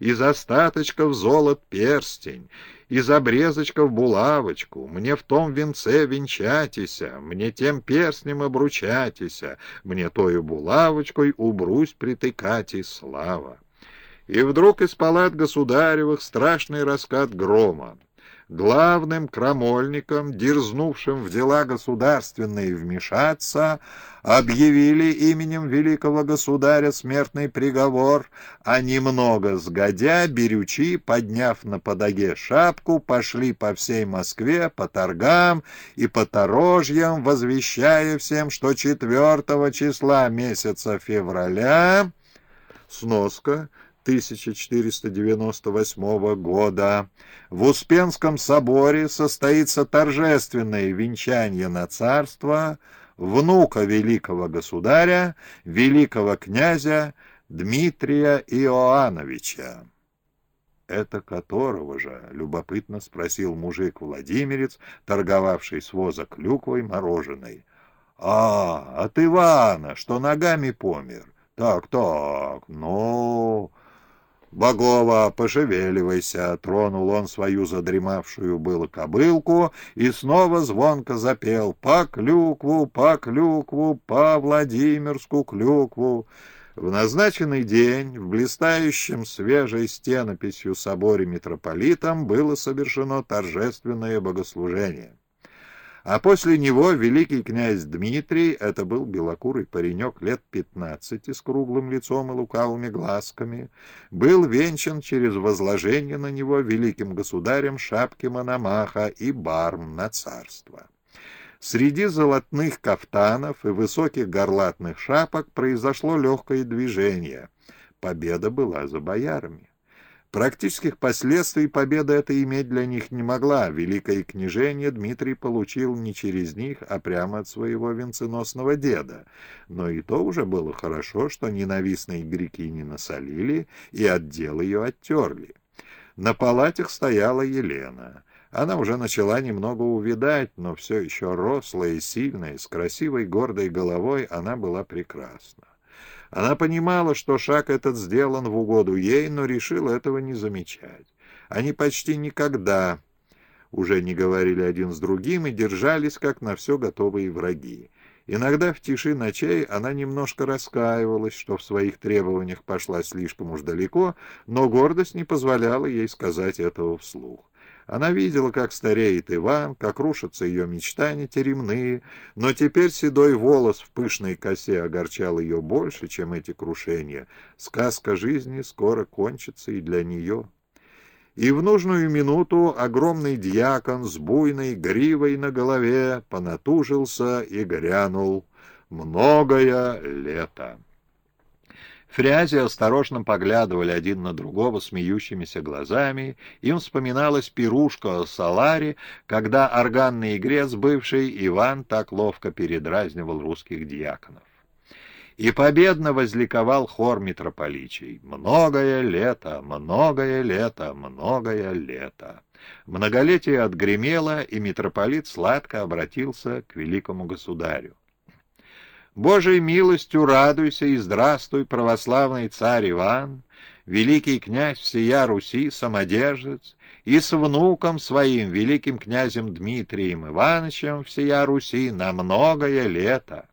из остаточков золот перстень, из обрезочков булавочку, мне в том венце венчатися, мне тем перстнем обручатися, мне тою булавочкой убрусь притыкати слава. И вдруг из палат государевых страшный раскат грома главным крамольникам, дерзнувшим в дела государственные вмешаться, объявили именем великого государя смертный приговор, а немного сгодя, берючи, подняв на подоге шапку, пошли по всей Москве, по торгам и по торожьям, возвещая всем, что 4 числа месяца февраля сноска 1498 года в Успенском соборе состоится торжественное венчание на царство внука великого государя, великого князя Дмитрия Иоанновича. «Это которого же?» — любопытно спросил мужик-владимирец, торговавший с воза клюквой мороженой. «А, от Ивана, что ногами помер. Так-так, ну...» «Богова, пошевеливайся!» — тронул он свою задремавшую было кобылку и снова звонко запел «По клюкву, по клюкву, по Владимирску клюкву!» В назначенный день в блистающем свежей стенописью соборе митрополитом было совершено торжественное богослужение. А после него великий князь Дмитрий, это был белокурый паренек лет пятнадцати с круглым лицом и лукавыми глазками, был венчан через возложение на него великим государем шапки Мономаха и барм на царство. Среди золотных кафтанов и высоких горлатных шапок произошло легкое движение. Победа была за боярами. Практических последствий победа эта иметь для них не могла. Великое княжение Дмитрий получил не через них, а прямо от своего венценосного деда. Но и то уже было хорошо, что ненавистные греки не насолили и отдел ее оттерли. На палатях стояла Елена. Она уже начала немного увидать, но все еще рослая и сильная, с красивой гордой головой она была прекрасна. Она понимала, что шаг этот сделан в угоду ей, но решила этого не замечать. Они почти никогда уже не говорили один с другим и держались, как на все готовые враги. Иногда в тиши ночей она немножко раскаивалась, что в своих требованиях пошла слишком уж далеко, но гордость не позволяла ей сказать этого вслух. Она видела, как стареет Иван, как рушатся ее мечтания теремные, но теперь седой волос в пышной косе огорчал ее больше, чем эти крушения. Сказка жизни скоро кончится и для нее. И в нужную минуту огромный дьякон с буйной гривой на голове понатужился и грянул «Многое лето». Фрязи осторожно поглядывали один на другого смеющимися глазами. Им вспоминалась пирушка о Саларе, когда органный игрец бывший Иван так ловко передразнивал русских диаконов. И победно возликовал хор митрополичей. «Многое лето, многое лето, многое лето». Многолетие отгремело, и митрополит сладко обратился к великому государю. Божией милостью радуйся и здравствуй, православный царь Иван, великий князь всея Руси, самодержец, и с внуком своим, великим князем Дмитрием Ивановичем всея Руси, на многое лето.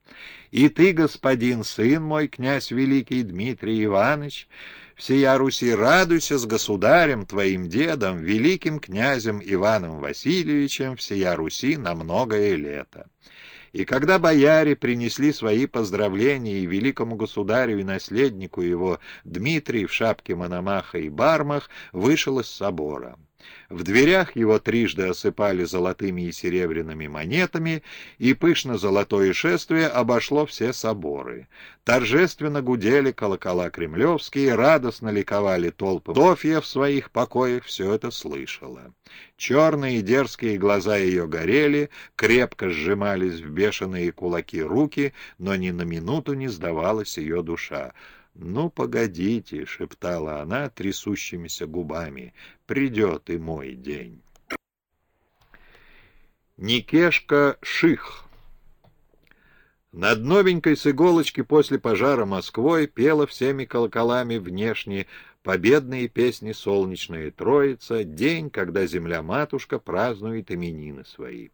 И ты, господин сын мой, князь великий Дмитрий Иванович, всея Руси, радуйся с государем твоим дедом, великим князем Иваном Васильевичем, всея Руси на многое лето. И когда бояре принесли свои поздравления и великому государю и наследнику его, Дмитрий в шапке Мономаха и бармах вышел из собора. В дверях его трижды осыпали золотыми и серебряными монетами, и пышно-золотое шествие обошло все соборы. Торжественно гудели колокола кремлевские, радостно ликовали толпы. Софья в своих покоях все это слышала. Черные дерзкие глаза ее горели, крепко сжимались в бешеные кулаки руки, но ни на минуту не сдавалась ее душа. «Ну, погодите», — шептала она трясущимися губами, — «придет и мой день». Никешка Ших Над новенькой с иголочки после пожара Москвой пела всеми колоколами внешне победные песни «Солнечная Троица», день, когда земля-матушка празднует именины свои.